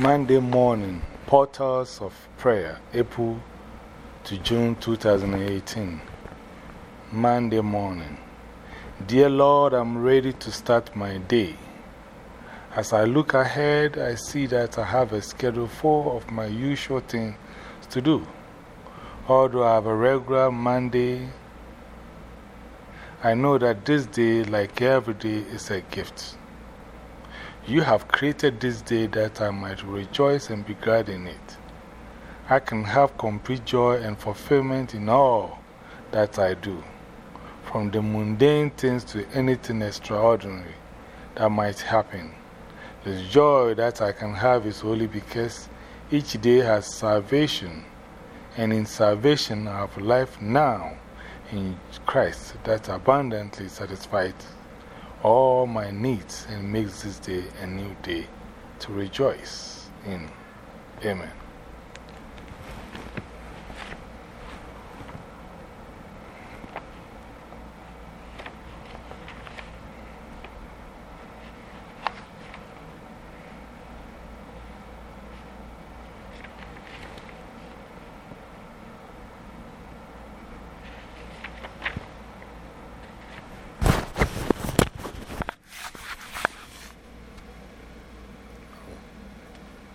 Monday morning, Portals of Prayer, April to June 2018. Monday morning. Dear Lord, I'm ready to start my day. As I look ahead, I see that I have a schedule full of my usual things to do. Although I have a regular Monday, I know that this day, like every day, is a gift. You have created this day that I might rejoice and be glad in it. I can have complete joy and fulfillment in all that I do, from the mundane things to anything extraordinary that might happen. The joy that I can have is only because each day has salvation, and in salvation I have life now in Christ that abundantly satisfies all my needs and makes this day a new day to rejoice in. Amen.